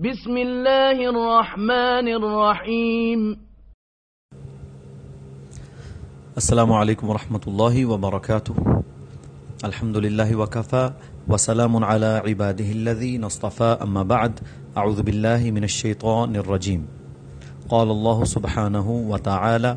بسم الله الرحمن الرحيم السلام عليكم ورحمة الله وبركاته الحمد لله وكفى وسلام على عباده الذين اصطفى أما بعد أعوذ بالله من الشيطان الرجيم قال الله سبحانه وتعالى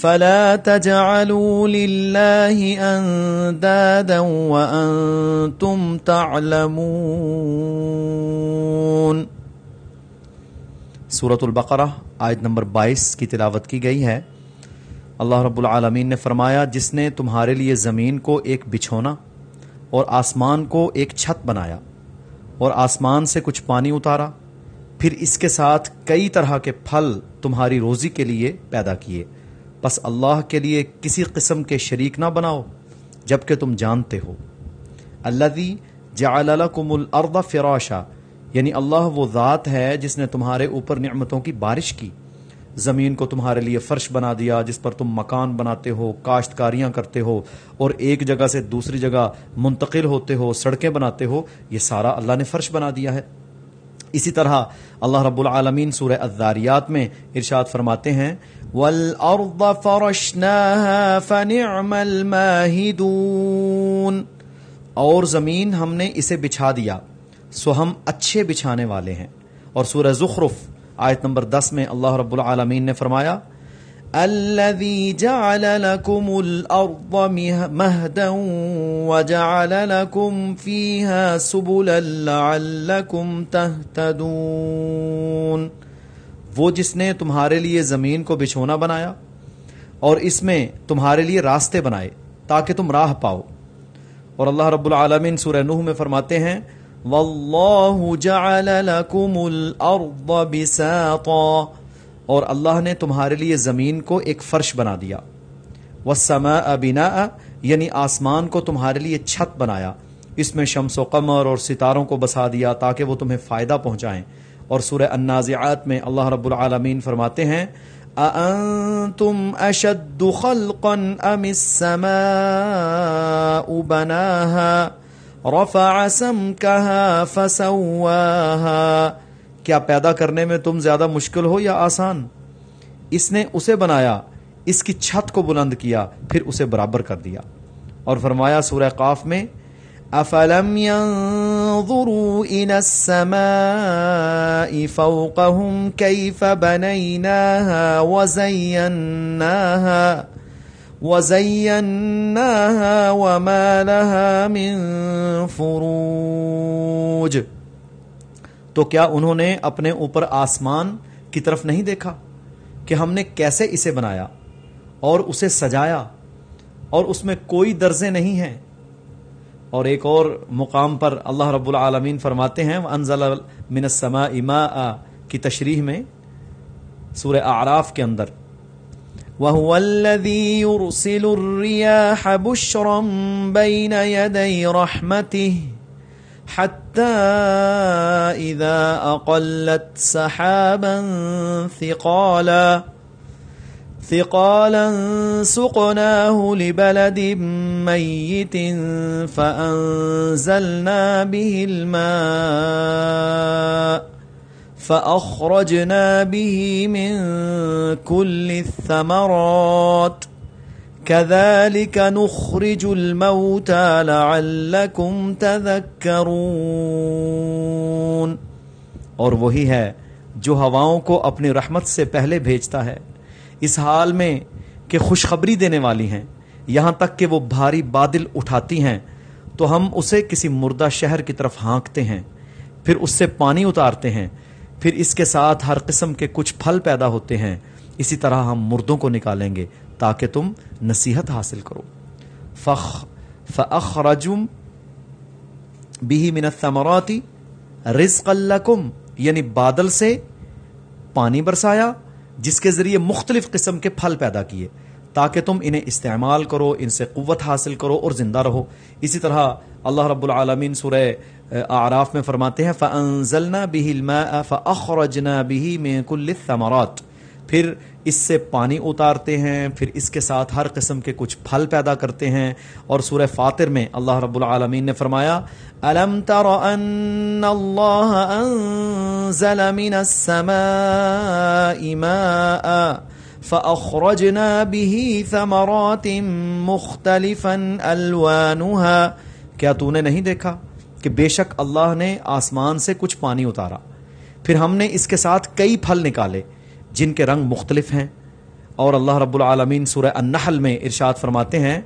فلا تجعلوا لله أندادا وأنتم تعلمون. سورة البقرہ آیت نمبر بائیس کی تلاوت کی گئی ہے۔ اللہ رب العالمین نے فرمایا، جس نے تمہارے لیے زمین کو ایک بچھونا اور آسمان کو ایک چھت بنایا اور آسمان سے کچھ پانی اتارا، پھر اس کے ساتھ کئی طرح کے پھل تمہاری روزی کے لیے پیدا کیے۔ بس اللہ کے لیے کسی قسم کے شریک نہ بناؤ جبکہ تم جانتے ہو۔ اللہ جعل لکم الارض فراشا یعنی اللہ وہ ذات ہے جس نے تمہارے اوپر نعمتوں کی بارش کی۔ زمین کو تمہارے لیے فرش بنا دیا، جس پر تم مکان بناتے ہو، کاشتکاریاں کرتے ہو، اور ایک جگہ سے دوسری جگہ منتقل ہوتے ہو، سڑکیں بناتے ہو، یہ سارا اللہ نے فرش بنا دیا ہے۔ اسی طرح اللہ رب العالمین سورہ الذاریات میں ارشاد فرماتے ہیں، وَالْأَرْضَ فَرَشْنَاهَا فَنِعْمَ الْمَاهِدُونَ۔ اور زمین ہم نے اسے بچھا دیا، سو ہم اچھے بچھانے والے ہیں۔ اور سورہ زخرف آیت نمبر دس میں اللہ رب العالمین نے فرمایا الذي جعل لكم الأرض مهدا وجعل لكم فيها سبلا لعلكم تهتدون۔ وہ جس نے تمہارے لیے زمین کو بچھونا بنایا اور اس میں تمہارے لیے راستے بنائے تاکہ تم راہ پاؤ۔ اور اللہ رب العالمین سورہ نوح میں فرماتے ہیں واللہ جعل لکم الارض بساطا۔ اور اللہ نے تمہارے لیے زمین کو ایک فرش بنا دیا۔ والسماء بناء یعنی آسمان کو تمہارے لیے چھت بنایا۔ اس میں شمس و قمر اور ستاروں کو بسا دیا تاکہ وہ تمہیں فائدہ پہنچائیں۔ اور سورہ النازعات میں اللہ رب العالمین فرماتے ہیں، أأنتم أشد خلقا أم السماء بناها، رفع سمكها فسواها کیا پیدا کرنے میں تم زیادہ مشکل ہو یا آسان؟ اس نے اسے بنایا، اس کی چھت کو بلند کیا، پھر اسے برابر کر دیا۔ اور فرمایا سورہ قاف میں، افلم ينظروا الى السماء فوقهم كيف بنيناها وزيناها وزيناها وما لها من فروج۔ تو کیا انہوں نے اپنے اوپر آسمان کی طرف نہیں دیکھا کہ ہم نے کیسے اسے بنایا اور اسے سجایا اور اس میں کوئی درزے نہیں ہیں؟ اور ایک اور مقام پر اللہ رب العالمین فرماتے ہیں انزل من السماء ماء کی تشریح میں سورہ اعراف کے اندر۔ وهو الذي يرسل الرياح بشرا بين يدي رحمته۔ حتى إذا أقلت سحابا ثقالا ثقالا سقناه لبلد ميت فأنزلنا به الماء، فأخرجنا به من كل الثمرات. كذلك نخرج الموتى لعلكم تذكرون اور وہی ہے جو ہواؤں کو اپنی رحمت سے پہلے بھیجتا ہے۔ اس حال میں کہ خوشخبری دینے والی ہیں، یہاں تک کہ وہ بھاری بادل اٹھاتی ہیں، تو ہم اسے کسی مردہ شہر کی طرف ہانکتے ہیں، پھر اس سے پانی اتارتے ہیں، پھر اس کے ساتھ ہر قسم کے کچھ پھل پیدا ہوتے ہیں۔ اسی طرح ہم مردوں کو نکالیں گے۔ تاکہ تم نصیحت حاصل کرو۔ فخ فخرجم بھی من الثمرات رزق لکم یعنی بادل سے پانی برسایا، جس کے ذریعے مختلف قسم کے پھل پیدا کیے۔ تاکہ تم انہیں استعمال کرو، ان سے قوت حاصل کرو اور زندہ رہو۔ اسی طرح اللہ رب العالمین سورہ اعراف میں فرماتے ہیں، فَأَنزَلْنَا بِهِ الْمَاءَ فَأَخْرَجْنَا بِهِ مِن كُلِّ الثَّمَرَاتِ۔ پھر اس سے پانی اتارتے ہیں، پھر اس کے ساتھ ہر قسم کے کچھ پھل پیدا کرتے ہیں۔ اور سورہ فاطر میں اللہ رب العالمین نے فرمایا، الم تر ان اللہ انزل من السماء ماء فاخرجنا به ثمرات مختلفا الوانها کیا تو نے نہیں دیکھا کہ بے شک اللہ نے آسمان سے کچھ پانی اتارا؟ پھر ہم نے اس کے ساتھ کئی پھل نکالے۔ جن کے رنگ مختلف ہیں۔ اور اللہ رب العالمین سورہ النحل میں ارشاد فرماتے ہیں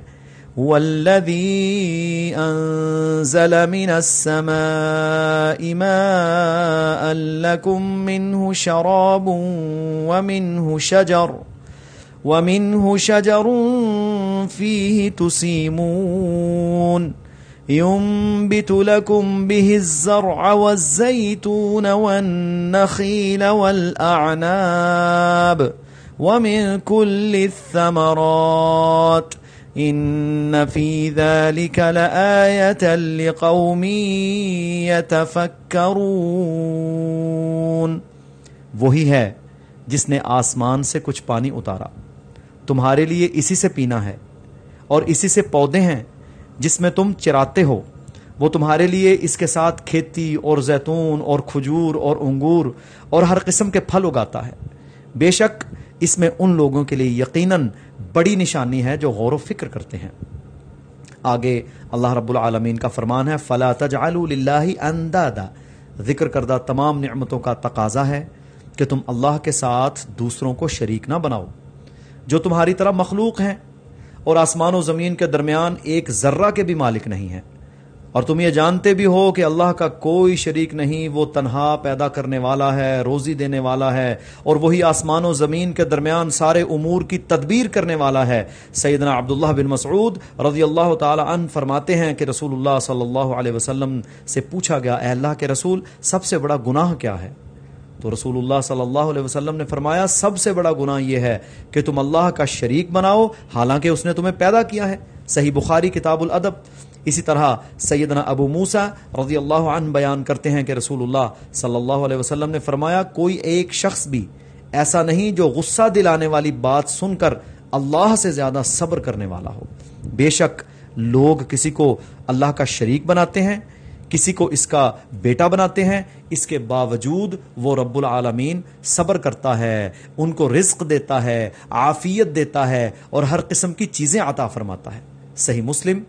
والذی انزل من السماء ماء لکم منه شراب ومنه شجر ومنه شجر فيه تسيمون ينبت لكم به الزرع والزيتون والنخيل والأعناب ومن كل الثمرات إن في ذلك لآية لقوم يتفكرون. وہی ہے جس نے آسمان سے کچھ پانی اتارا. تمہارے لیے اسی سے پینا ہے اور اسی سے پودے ہیں جس میں تم چراتے ہو۔ وہ تمہارے لیے اس کے ساتھ کھیتی اور زیتون اور کھجور اور انگور اور ہر قسم کے پھل اگاتا ہے۔ بے شک اس میں ان لوگوں کے لیے یقیناً بڑی نشانی ہے جو غور و فکر کرتے ہیں۔ آگے اللہ رب العالمین کا فرمان ہے، فلا تجعلوا للہ اندادا ذکر کردہ تمام نعمتوں کا تقاضا ہے کہ تم اللہ کے ساتھ دوسروں کو شریک نہ بناؤ۔ جو تمہاری طرح مخلوق ہیں اور آسمان و زمین کے درمیان ایک ذرہ کے بھی مالک نہیں ہے۔ اور تم یہ جانتے بھی ہو کہ اللہ کا کوئی شریک نہیں، وہ تنہا پیدا کرنے والا ہے، روزی دینے والا ہے، اور وہی آسمان و زمین کے درمیان سارے امور کی تدبیر کرنے والا ہے۔ سیدنا عبداللہ بن مسعود رضی اللہ تعالی عنہ فرماتے ہیں کہ رسول اللہ صلی اللہ علیہ وسلم سے پوچھا گیا، اے اللہ کے رسول، سب سے بڑا گناہ کیا ہے؟ تو رسول اللہ صلی اللہ علیہ وسلم نے فرمایا، سب سے بڑا گناہ یہ ہے کہ تم اللہ کا شریک بناؤ، حالانکہ اس نے تمہیں پیدا کیا ہے۔ صحیح بخاری کتاب الادب۔ اسی طرح سیدنا ابو موسا رضی اللہ عنہ بیان کرتے ہیں کہ رسول اللہ صلی اللہ علیہ وسلم نے فرمایا، کوئی ایک شخص بھی ایسا نہیں جو غصہ دلانے والی بات سن کر اللہ سے زیادہ صبر کرنے والا ہو۔ بے شک لوگ کسی کو اللہ کا شریک بناتے ہیں، کسی کو اس کا بیٹا بناتے ہیں اس کے باوجود وہ رب العالمین صبر کرتا ہے، ان کو رزق دیتا ہے، عافیت دیتا ہے اور ہر قسم کی چیزیں عطا فرماتا ہے۔ صحیح مسلم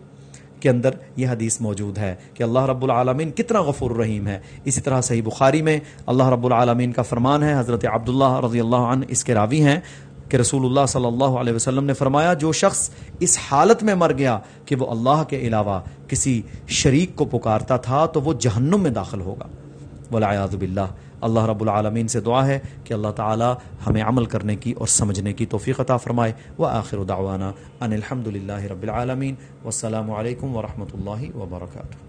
کے اندر یہ حدیث موجود ہے کہ اللہ رب العالمین کتنا غفور رحیم ہے۔ اسی طرح صحیح بخاری میں اللہ رب العالمین کا فرمان ہے، حضرت عبداللہ رضی اللہ عنہ اس کے راوی ہیں کہ رسول اللہ صلی اللہ علیہ وسلم نے فرمایا، جو شخص اس حالت میں مر گیا کہ وہ اللہ کے علاوہ کسی شریک کو پکارتا تھا تو وہ جہنم میں داخل ہوگا۔ ولیاذ باللہ۔ اللہ رب العالمین سے دعا ہے کہ اللہ تعالی ہمیں عمل کرنے کی اور سمجھنے کی توفیق عطا فرمائے۔ و آخر دعوانا ان الحمد للہ رب العالمین۔ والسلام علیکم ورحمۃ اللہ وبرکاتہ۔